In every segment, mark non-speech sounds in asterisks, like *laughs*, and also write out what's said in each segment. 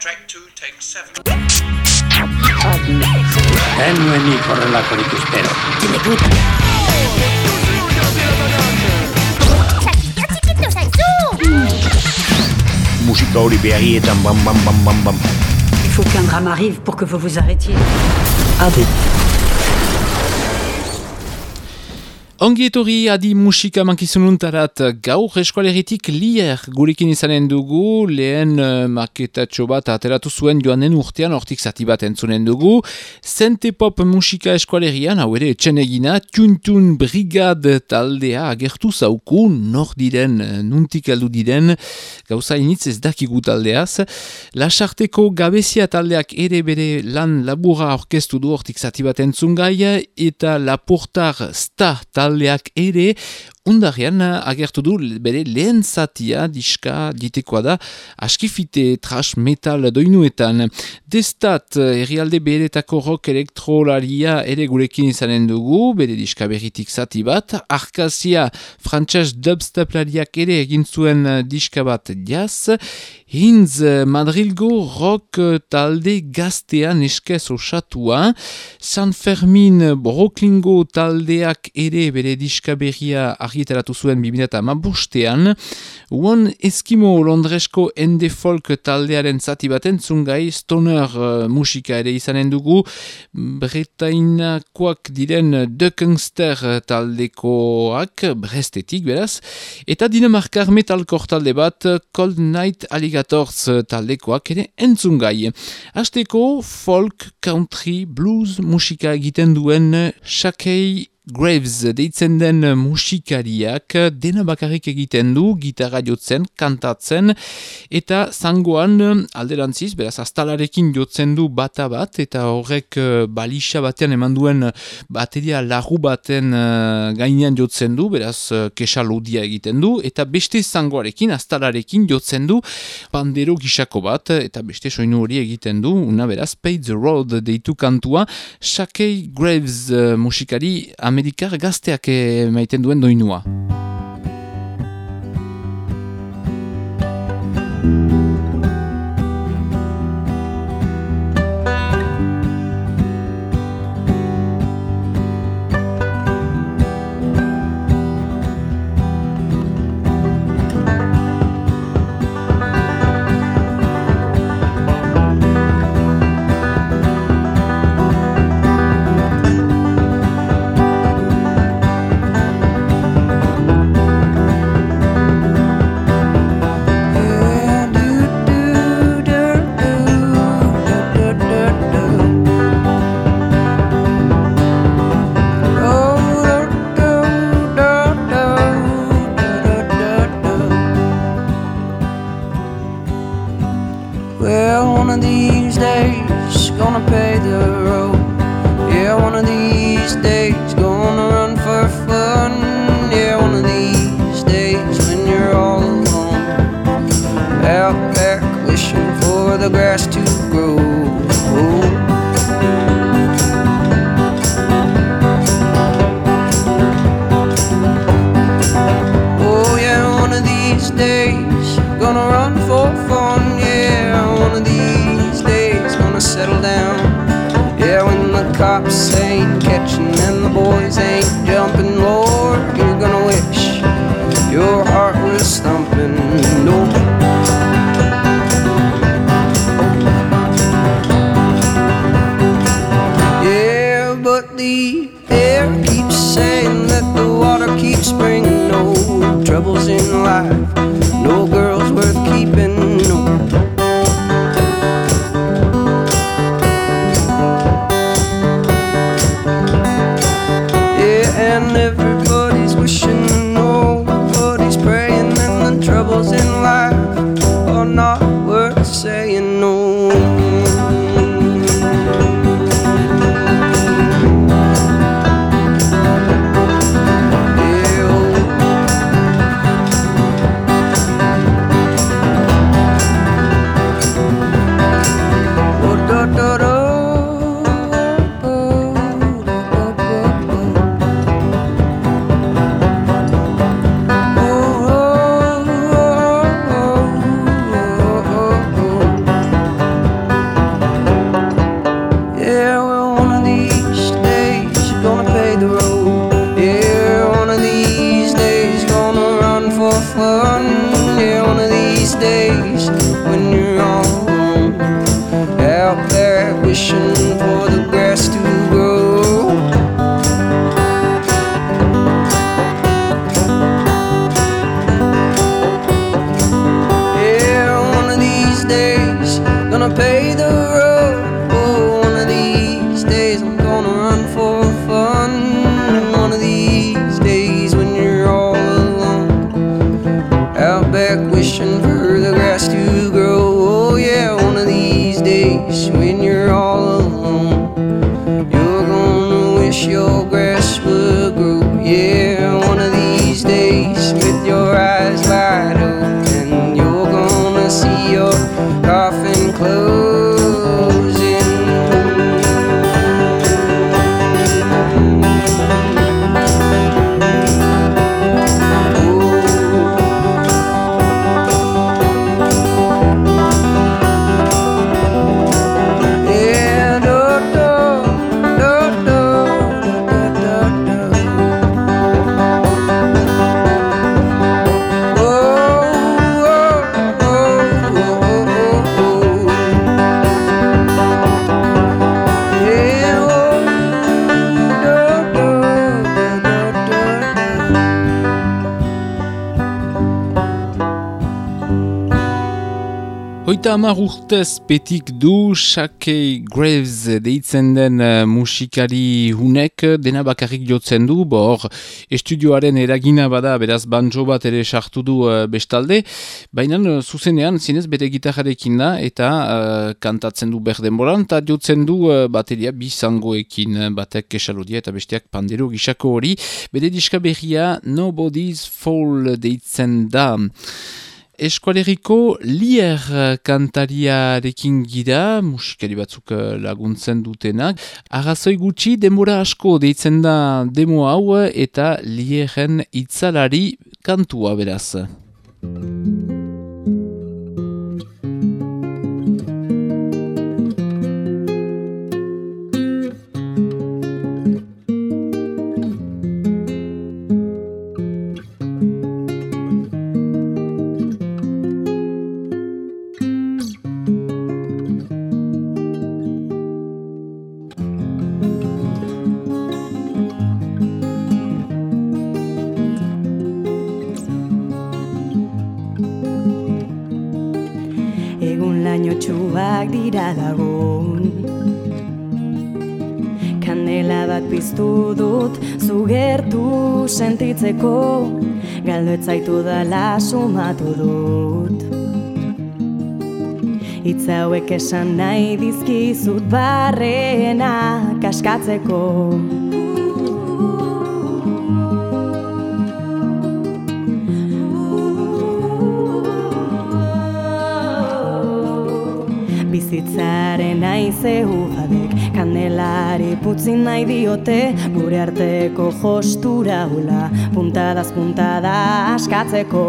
Track 2, take 7. Ez nuenik horrelakorik espero. txikito zaizu! Musika hori behagietan bam bam bam bam bam. Il faut qu'un drame arrive pour que vous vous arrêtiez. Ongi etorri adi musika mankizununtarat gaur eskualeritik lier gurekin izanen dugu lehen uh, maketatxo bat ateratu zuen joanen urtean hortik zati bat entzunen dugu. Zente pop musika eskualerian hau ere etxen egina Tuntun Brigad taldea agertu zauku nor diren, eh, nuntik aldu diren gauza initz ez dakigu taldeaz. Lasarteko gabezia taldeak ere bere lan labura orkestu du hortik zati bat entzun gai eta Laportar Sta taldeak ere undarrean agertu du bere lehen zatia diska ditekoa da askifite trash metal doinuetan. Destat herrialde beretako rock elektrolaria ere gurekin izanen dugu, bere diska berritik zati bat, arkazia frantxas dubsteplariak ere egin zuen diska bat jaz, Hinz Madrilgo rock talde gaztean eskez osatua, San Fermin Broklingo taldeak ere bere diska berria argitaratu zuen 2008an, One Eskimo Londresko ende folk taldearen zati baten zungai stoner uh, musika ere izanen dugu, Bretainakoak diren Duckengster taldekoak, brestetik beraz, eta Dinamarkar metalkor talde bat, Cold Night Alligators taldekoak ere entzungai. Azteko folk, country, blues musika egiten duen Shakei Graves deitzen den musikariak. Dena bakarrik egiten du, gitarra jotzen, kantatzen, eta zangoan alderantziz, beraz, astalarekin jotzen du bata bat, eta horrek uh, balisa batean eman duen bateria larru baten uh, gainean jotzen du, beraz, uh, kesa egiten du, eta beste zangoarekin, astalarekin jotzen du, bandero gisako bat, eta beste soinu hori egiten du, una beraz, Pay the Road deitu kantua, Shakei Graves uh, musikari Amerikar gazteak maiten duen doinua. Cops ain't catching and the boys ain't jumping, Hamar urtez petik du Shakey Graves deitzen den uh, musikari hunek dena bakarrik jotzen du, bor estudioaren eragina bada beraz banjo bat ere sartu du uh, bestalde, baina uh, zuzenean zinez bere gitarrarekin da eta kantatzen du berden boran eta jotzen du bateria bizangoekin batek kesalodia eta besteak pandero gisako hori, bere diska berria Nobody's Fall deitzen da. Eskualeriko lier kantariarekin gira, musikari batzuk eh, laguntzen dutenak. Arrazoi gutxi, denbora asko deitzen da demo hau eta lieren itzalari kantua beraz. Piztu dut Zugertu sentitzeko Galdo etzaitu dala sumatu dut. Hitz hauek esan nahi dizkizut barrena kaskatzeko. Bizitzaren aize ufadek Kandelari putzi nahi diote Gure arteko jostura hula Puntadaz puntada askatzeko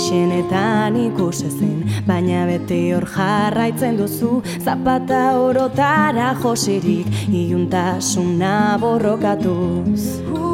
Egun grisenetan ikusezen, baina beti hor jarraitzen duzu Zapata orotara josirik, iuntasuna borrokatuz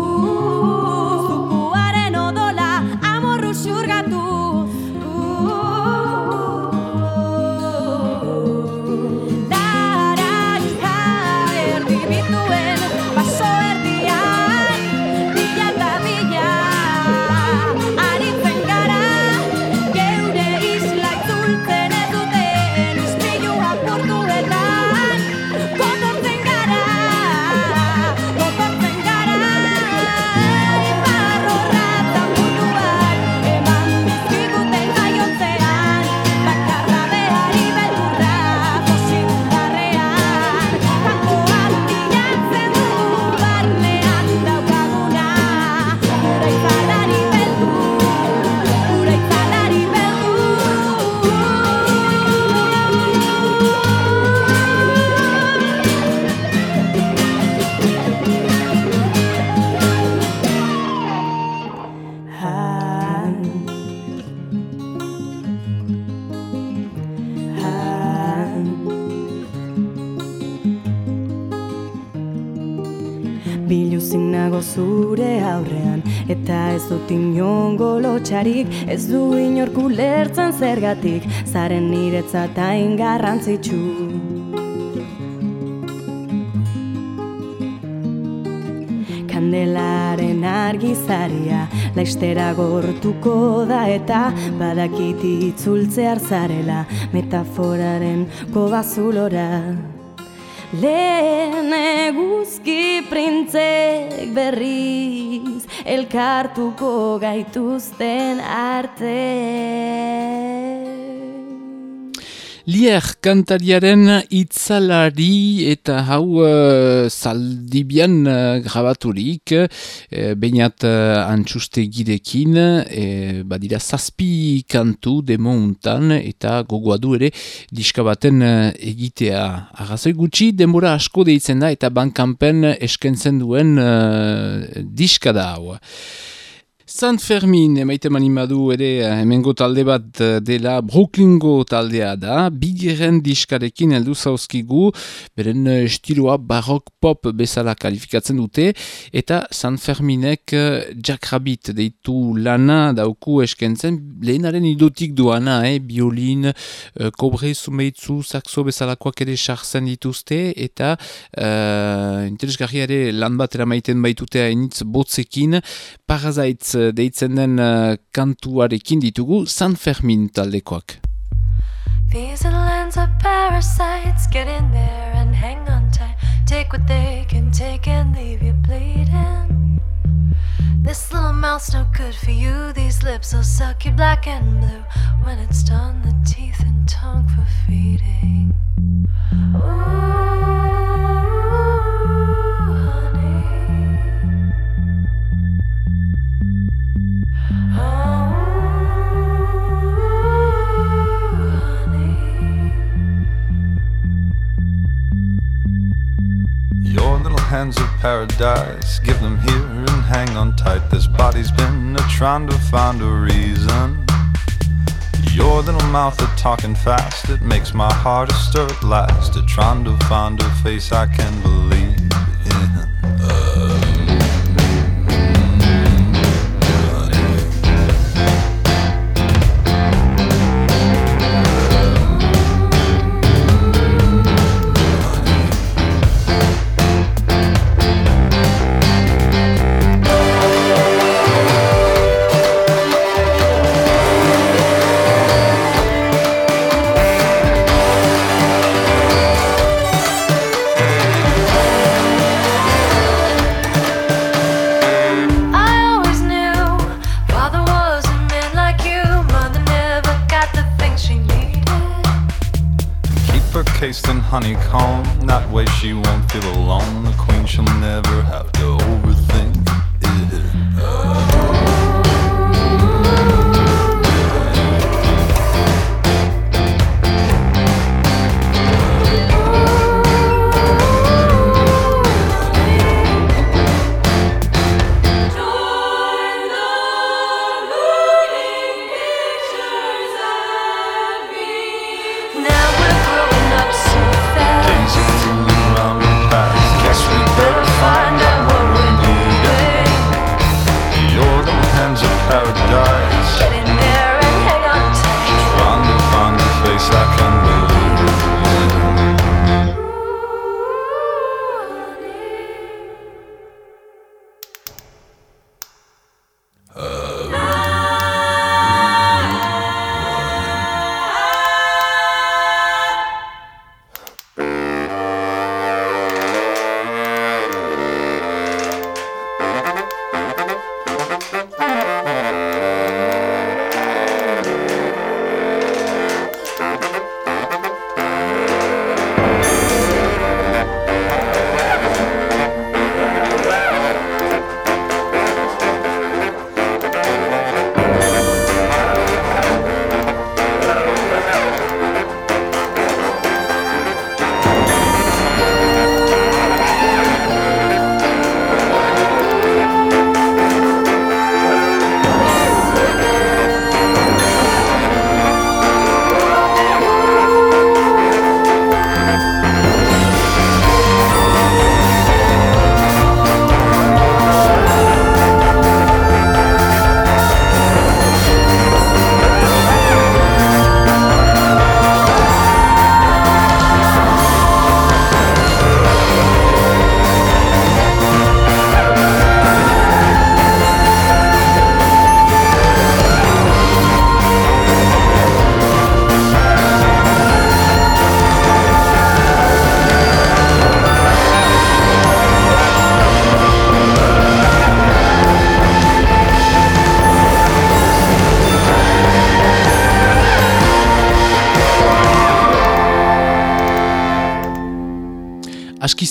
ez dut inongo lotxarik Ez du inork ulertzen zergatik Zaren niretzat hain garrantzitsu Kandelaren argizaria Laistera gortuko da eta Badakit itzultzear zarela Metaforaren kobazulora Lehen eguzki printzek berriz Elkartuko gaituzten arte Lier kantariaren itzalari eta hau uh, zaldibian uh, grabaturik, uh, bainat uh, antxuste gidekin, uh, badira zazpi kantu demontan eta gogoa du ere diska baten uh, egitea. Arrazoi gutxi, denbora asko deitzen da eta bankanpen eskentzen duen uh, diska da hau. Sant Fermin, emaite manimadu ere eh, hemengo talde bat eh, dela Brooklyngo taldea da, bigeren diskarekin heldu zauzkigu, beren eh, estiloa barok pop bezala kalifikatzen dute, eta Sant Ferminek Jack Rabbit deitu lana dauku eskentzen, lehenaren idotik duana, eh? biolin, kobre sumeitzu, saxo bezalakoak ere sartzen dituzte, eta uh, interesgarri ere lan bat eramaiten baitutea initz botzekin, parazaitz deitzen den uh, kantuarekin ditugu San Fermin taldekoak. These ends are parasites. Get in there and hang on tight. Take what they can take and leave you bleeding. This little mouth's no good for you. These lips will suck you black and blue. When it's done, the teeth and tongue for feeding. Ooh. Your little hands of paradise, give them here and hang on tight. This body's been a trying to find a reason. Your little mouth a talking fast, it makes my heart a stir at last. A trying to find a face I can believe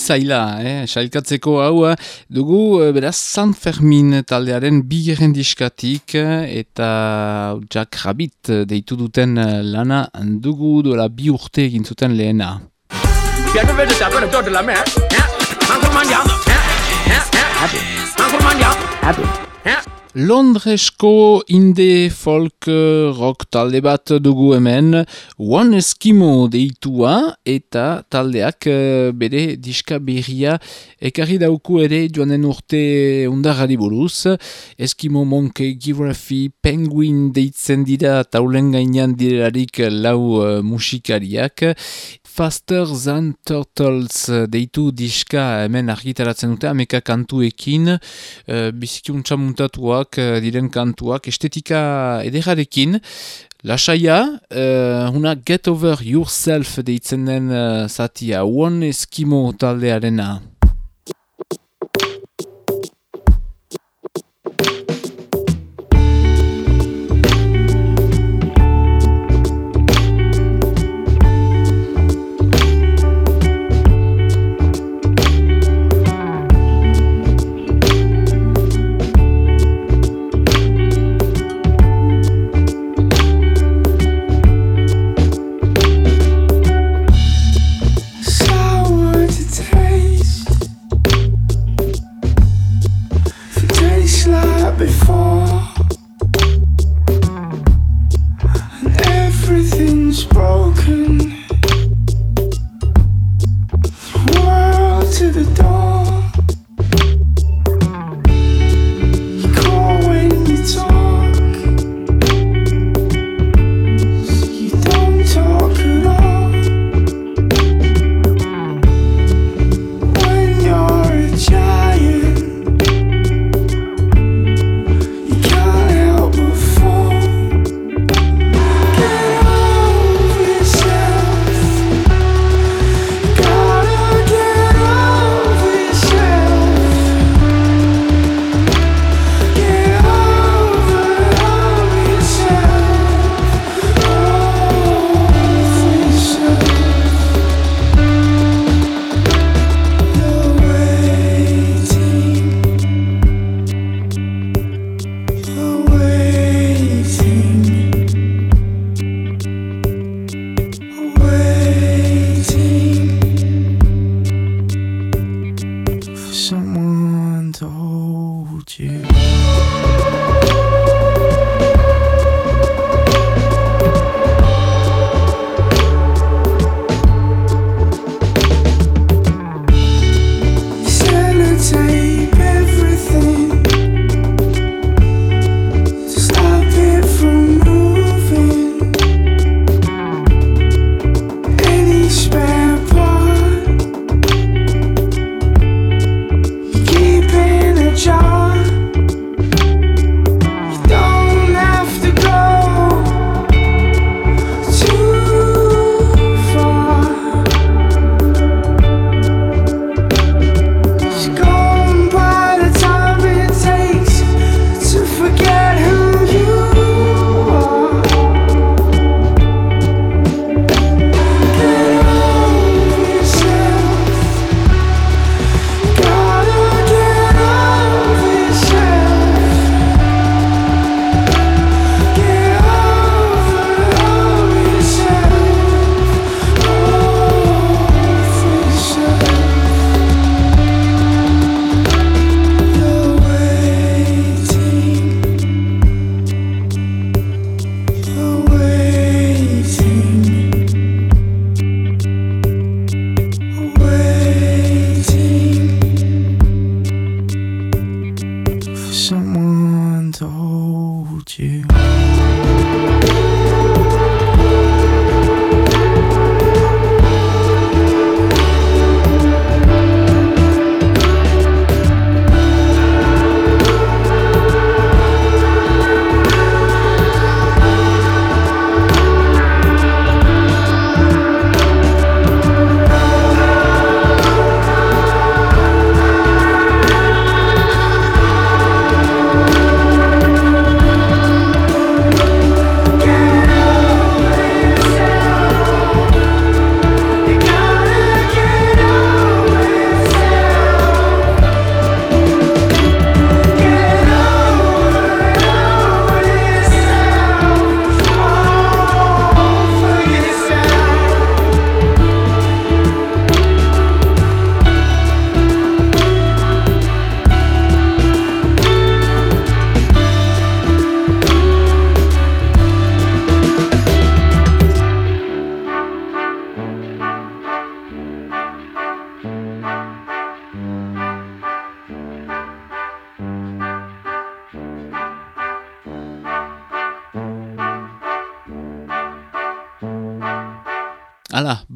zaila, eh? sailkatzeko hau eh, dugu eh, beraz San Fermin taldearen bigeren diskatik eh, eta Jack Rabbit deitu duten lana dugu duela bi urte egin zuten lehena. Londresko inde folk eh, rock talde bat dugu hemen. One Eskimo deitua eta taldeak eh, bere diska berria ekarri dauku ere joanen urte undarari buruz. Eskimo Monkey Geography Penguin deitzen dira taulen gainean direlarik lau uh, musikariak. Faster Than Turtles eh, deitu diska hemen argitaratzen dute ameka kantuekin. Uh, bizikiuntza muntatuak uh, diren kantuak estetika ederarekin Lasaia, uh, una Get Over Yourself deitzen den uh, zatia One Eskimo taldearena. to the top.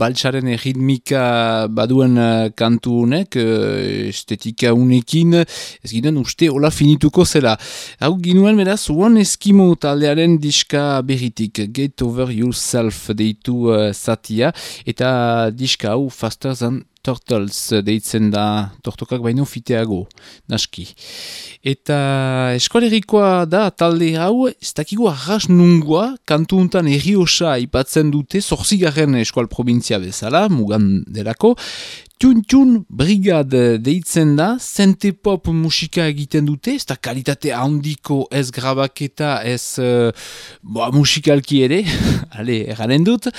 Baltsaren ritmika baduen uh, kantu honek, uh, estetika unekin, ez ginen uste hola finituko zela. Hau ginuen beraz, One Eskimo taldearen diska berritik, Get Over Yourself deitu uh, zatia, eta diska hau Faster Than Turtles deitzen da tortokak baino fiteago, naski. Eta eskolerikoa da talde hau, ez dakigu arras nungoa, kantu untan erri osa ipatzen dute, zorzigarren eskual provintzia bezala, mugan delako, Tun Brigad deitzen da, zente pop musika egiten dute, ez da kalitate handiko ez grabaketa ez uh, boa, musikalki ere, *laughs* ale, erranen dut.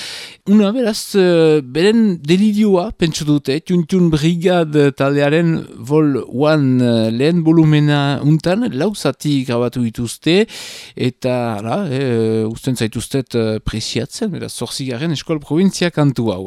Una beraz, uh, beren delidioa, pentsu dute, Tun Brigad taldearen vol one uh, lehen volumena untan, lauzati grabatu dituzte, eta, ala, eh, usten zaituztet uh, presiatzen, beraz, zorzigaren eskol provintzia kantu hau.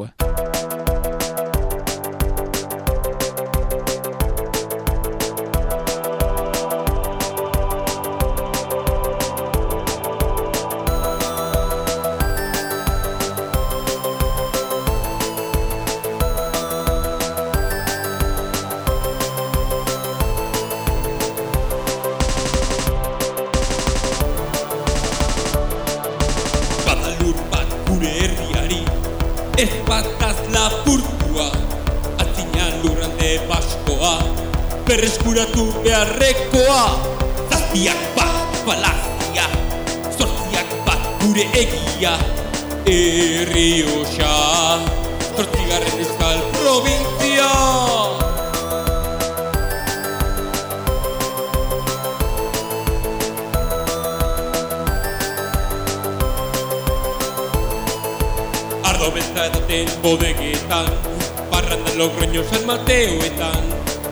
Bodegetan Barrandan logroño San Mateoetan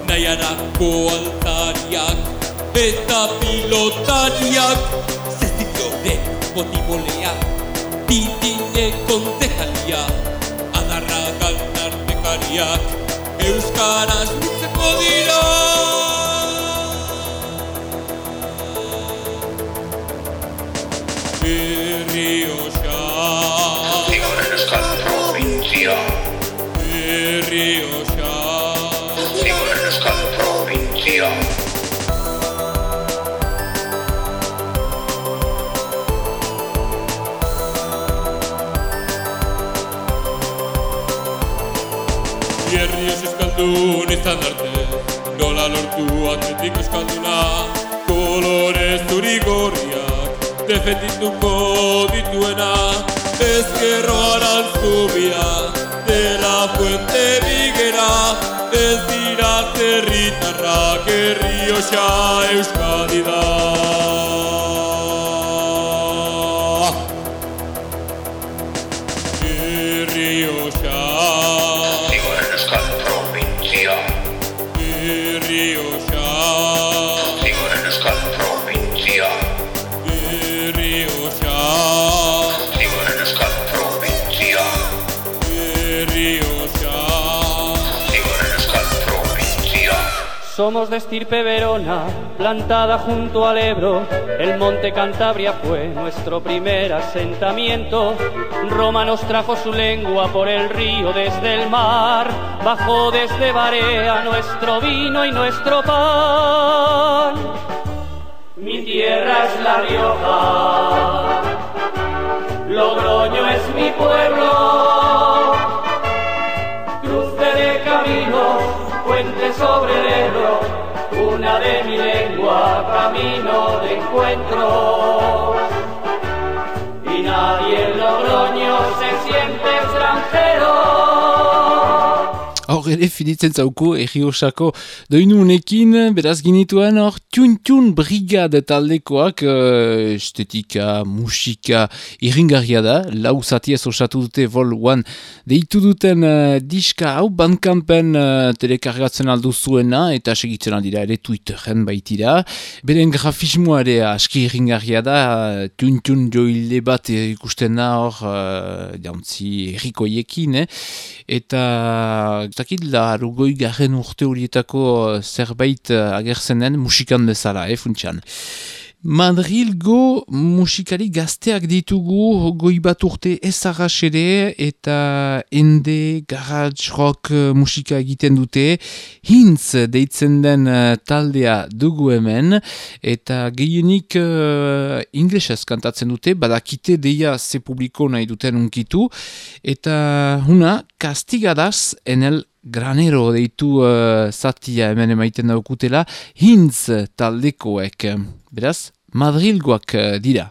Naiarako altariak eta pilotariak. Zezilio de botibolea, titine kontejalia Adarra galtar euskaraz lutzeko dira. Berrioxa euskaldun izan arte Nola lortu atletik euskalduna? Kolore zuri gorriak Defendituko dituena. Ezkerro arantzubia De la fuente bigera Ez dira zerritarrak Errioxa euskadi da Somos de estirpe Verona, plantada junto al Ebro. El monte Cantabria fue nuestro primer asentamiento. Roma nos trajo su lengua por el río desde el mar. Bajó desde Barea nuestro vino y nuestro pan. Mi tierra es La Rioja, Logroño es mi pueblo. Cruce de caminos puente sobre el mi lengua, camino de encuentro. Y nadie en Logroño se siente extranjero. Ere finitzen zauko erri osako doinu unekin, beraz ginituen hor tun-tun brigade taldekoak uh, estetika, musika irringarria da, lau zati ez osatu dute vol one deitu duten uh, diska hau bankampen uh, telekargatzen aldu zuena eta segitzen aldira ere Twitteren baitira. Beren grafismoa ere aski irringarria da, tun-tun joile bat ikusten da hor uh, jantzi errikoiekin, eh? eta zakit, da arugoi garen urte horietako eh, zerbait eh, agertzenen musikan bezala, eh, funtsan. Madrilgo musikari gazteak ditugu goi bat urte ezagas ere eta ende garage rock eh, musika egiten dute hintz deitzen den uh, taldea dugu hemen eta gehienik uh, inglesez kantatzen dute badakite deia ze publiko nahi duten unkitu eta huna kastigadaz enel granero deitu uh, zatia hemen emaiten daukutela, hintz taldekoek, beraz, madrilgoak eh, dira.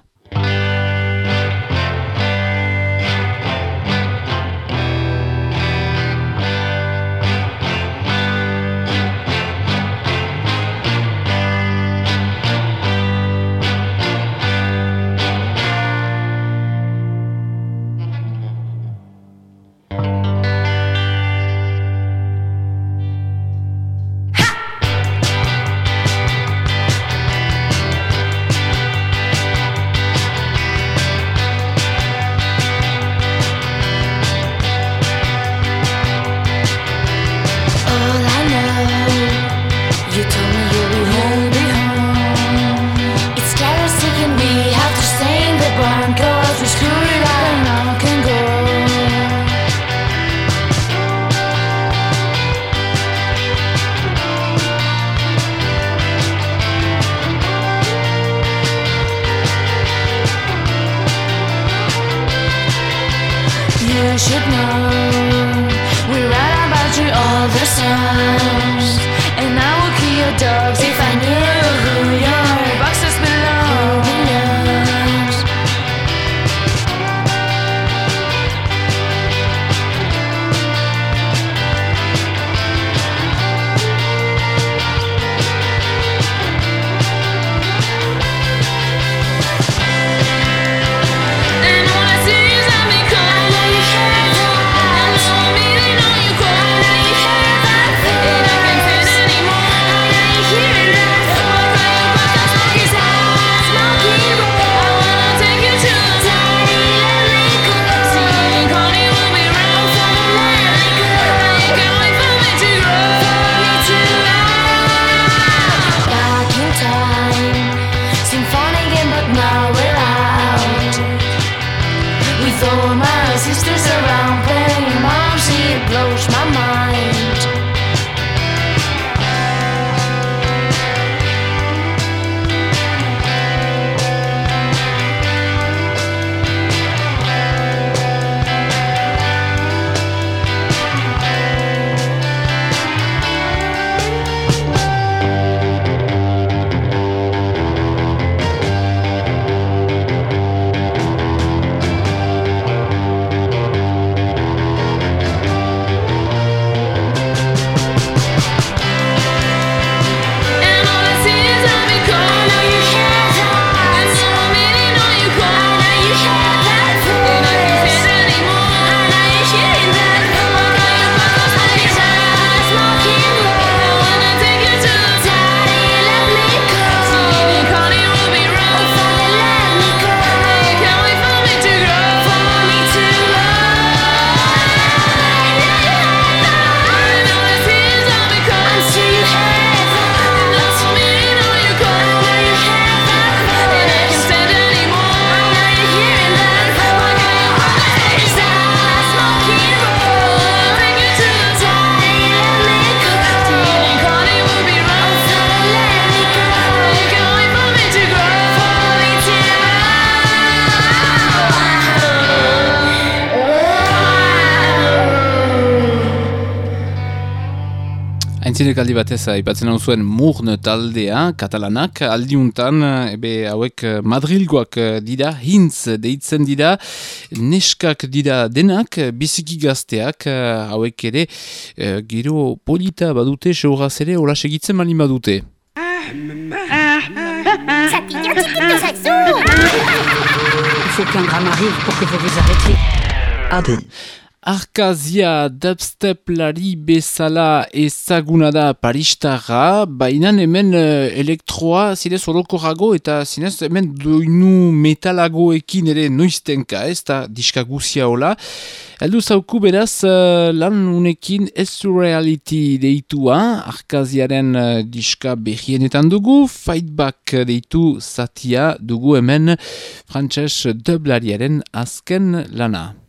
Nik aldi batez aipatzen hau zuen murne taldea, katalanak, aldiuntan, ebe hauek madrilgoak dira, hintz deitzen dira, neskak dira denak, biziki gazteak hauek ere, e, gero polita badute, seuraz ere, hola segitzen mali badute. Zatik jo txikipen zaitzu! Fokan ramarri, porke vo vizaretri. Adi. Arkazia dubsteplari bezala ezaguna da paristarra, baina hemen uh, elektroa zinez orokorago eta zinez hemen doinu metalagoekin ere noiztenka ez da diska guzia hola. Eldu zauku beraz uh, lan unekin ez reality deitua, Arkaziaren uh, diska behienetan dugu, fightback deitu zatia dugu hemen frantses dublariaren azken lana.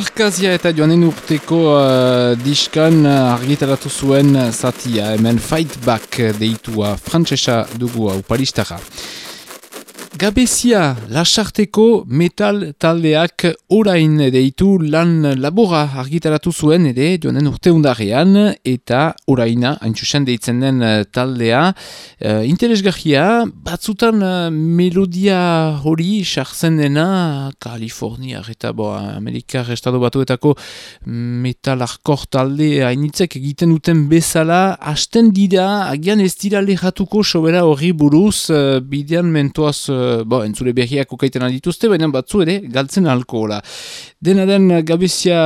Arkazia eta joanen urteko uh, diskan uh, argitaratu zuen zatia, hemen Fight Back deitua frantsesa dugu hau paristara. Gabezia lasarteko metal taldeak orain deitu lan labora argitaratu zuen ere joanen urte eta oraina haintxusen deitzen den eh, taldea. Uh, interesgarria batzutan uh, melodia hori sartzen dena Kalifornia eta bo, Amerikar estado batuetako metal arkor talde hainitzek egiten duten bezala hasten dira agian ez dira lehatuko sobera hori buruz bidean mentoaz bo, entzule berriak ukaiten dituzte, baina batzu ere galtzen alkohola. Dena den gabezia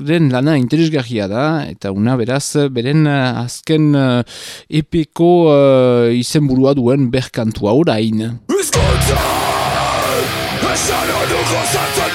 den lana interesgarria da, eta una beraz, beren azken uh, epeko uh, izenburua duen berkantua orain. Euskotza! Esan aduko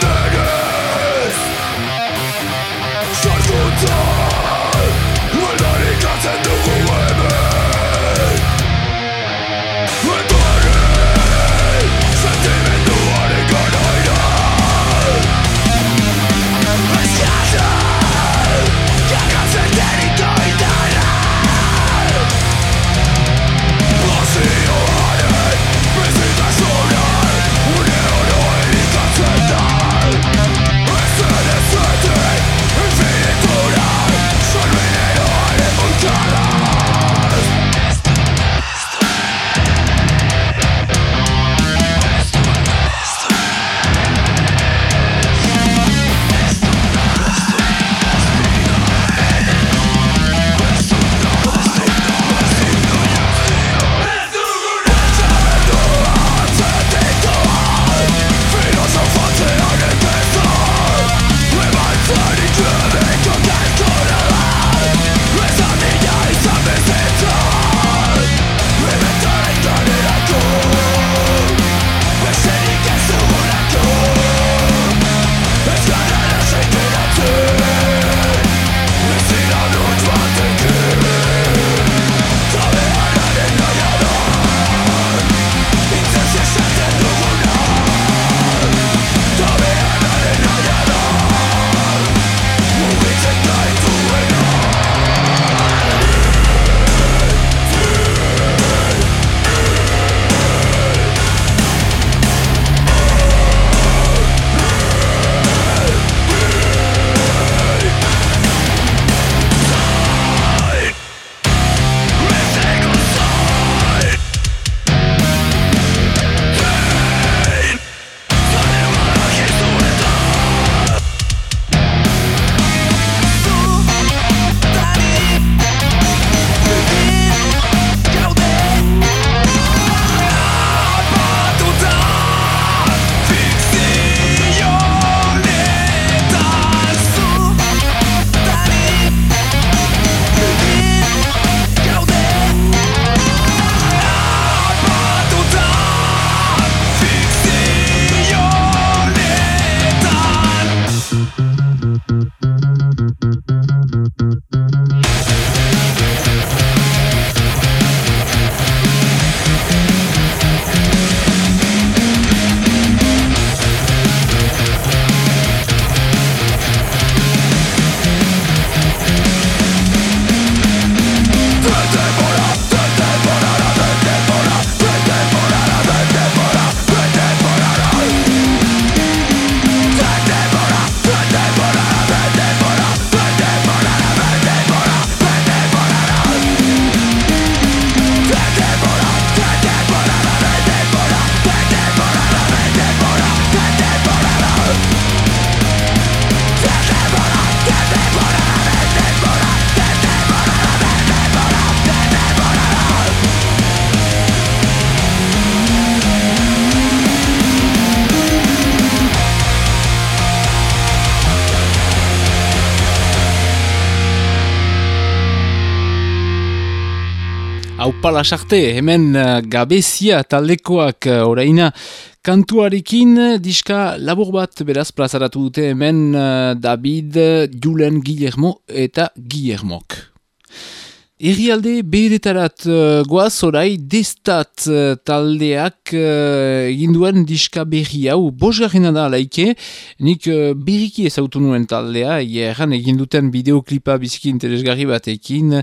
lasarte, hemen uh, gabezia taldekoak uh, oraina kantuarekin diska labur bat beraz plazaratu dute hemen uh, David, Julen, Guillermo eta Guillermok. Herrialde beheretarat uh, goaz orai destat uh, taldeak uh, egin duen diska berri hau. Bosgarrena da laike, nik uh, berriki ezautu nuen taldea, erran egin duten bideoklipa biziki interesgarri batekin,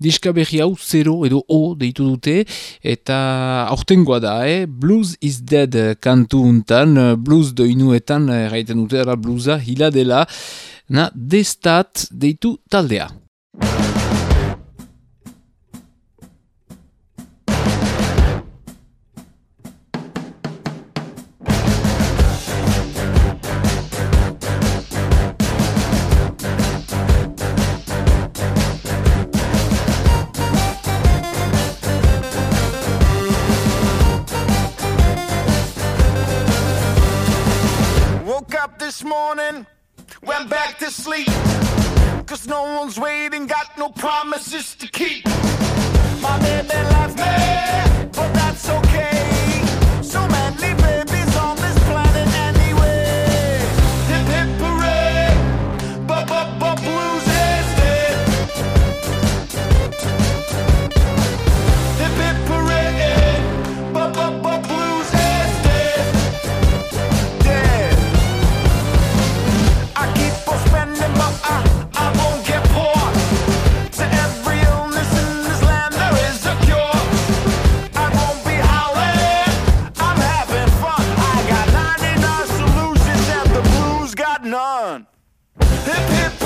diska berri hau zero edo o deitu dute, eta aurtengoa da, eh? Blues is dead kantu untan, blues doinuetan erraiten dute, era bluesa hila dela, na destat deitu taldea. Waiting, got no promises to keep. Hip, hip.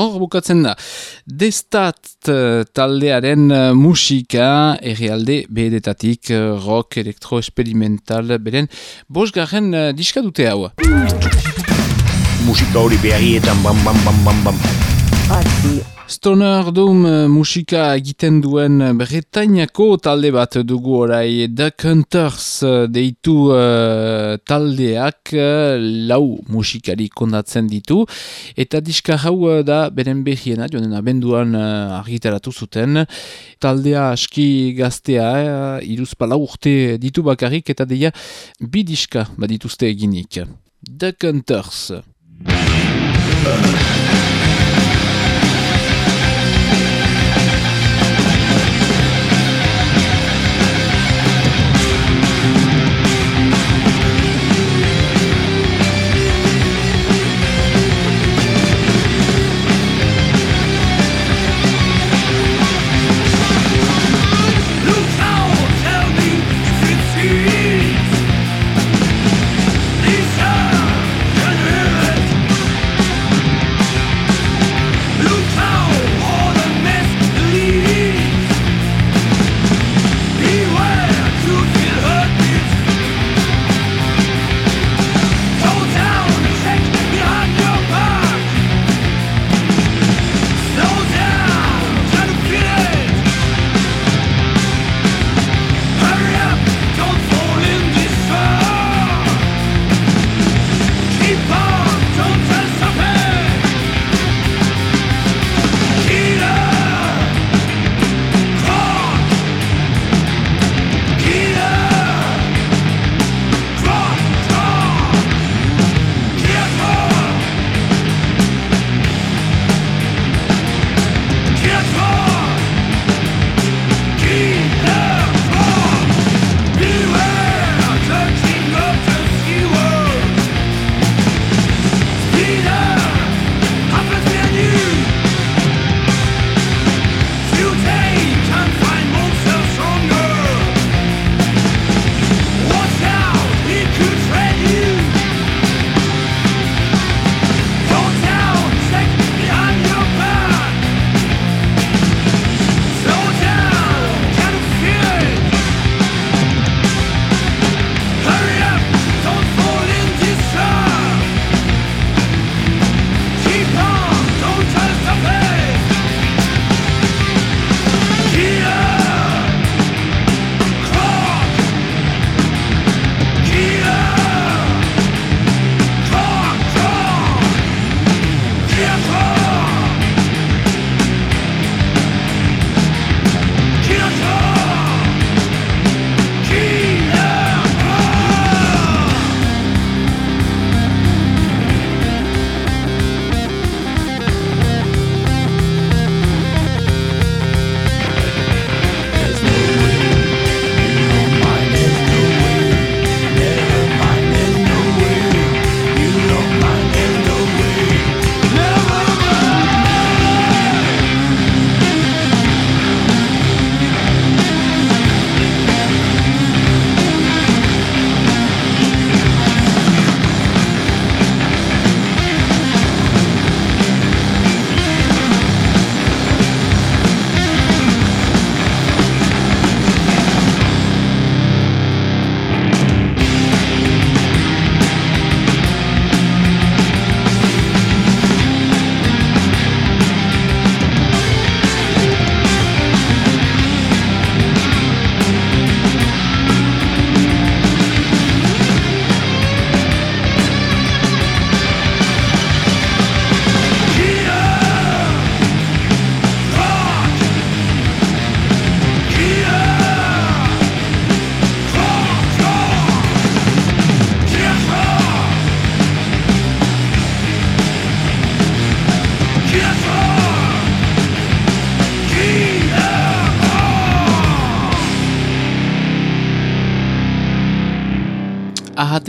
Hor bukatzen da. Destat eh, taldearen eh, musika errealde behedetatik eh, rock elektro-experimental beren bosgarren diska dute hau. Musika hori beharrietan bam bam bam bam bam. Stoner Doom eh, musika egiten duen Bretainako talde bat dugu orai. Duck Hunters eh, deitu eh, taldeak eh, lau musikari kondatzen ditu. Eta diska hau eh, da beren behiena joanen abenduan uh, argitaratu zuten. Taldea aski gaztea uh, iruzpala urte ditu bakarrik eta deia bi diska badituzte eginik. Duck Hunters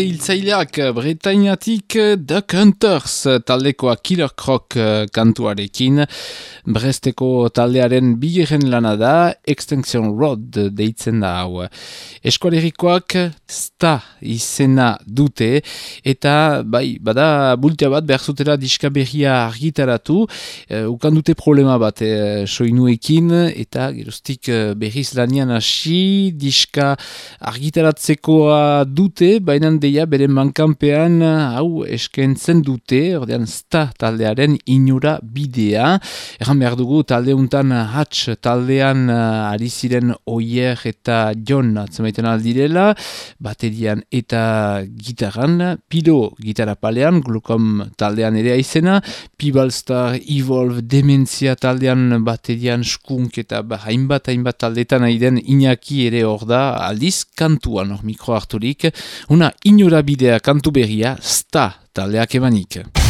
ahate hiltzaileak Bretainatik The Hunters taldekoa Killer Croc eh, kantuarekin Bresteko taldearen bigeren lana da Extinction Road deitzen da hau. Eskualerikoak sta izena dute eta bai, bada bultea bat behar zutera diska berria argitaratu uh, ukan dute problema bat uh, soinuekin eta gerostik uh, berriz lanian hasi diska argitaratzekoa dute, baina deia bere mankanpean hau eskentzen dute, ordean sta taldearen inura bidea. Erran behar dugu talde untan hatx taldean ari ziren oier eta jon atzemaiten aldirela, baterian eta gitaran, pilo gitara palean, glukom taldean ere aizena, Pibalstar, Evolve, Dementzia taldean baterian skunk eta ba, hainbat hainbat taldetan aiden inaki ere hor da, aldiz kantuan hor mikro harturik, una inora bidea kantu berria, sta taldeak emanik.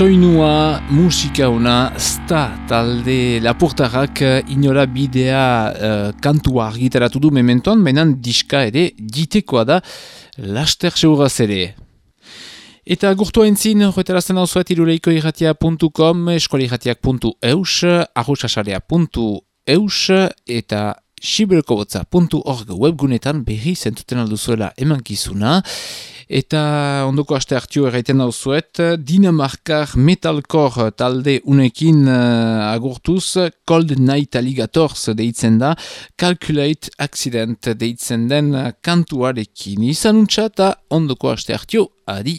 Soinua musika una sta talde lapurtarrak inola bidea uh, kantua argitaratu du mementoan, menan diska ere ditekoa da laster seuraz ere. Eta gurtua entzin, horretarazten hau zuet iruleiko irratia.com, eskualirratiak.eus, arrusasarea.eus, eta sibelkobotza.org webgunetan berri zentuten alduzuela emankizuna. Eta ondoko aste hartio erraiten dauzuet, Dinamarkar metalcore talde unekin uh, agurtuz, Cold Night Alligators deitzen da, Calculate Accident deitzen den kantuarekin. Izan untsa eta ondoko aste hartio, adi!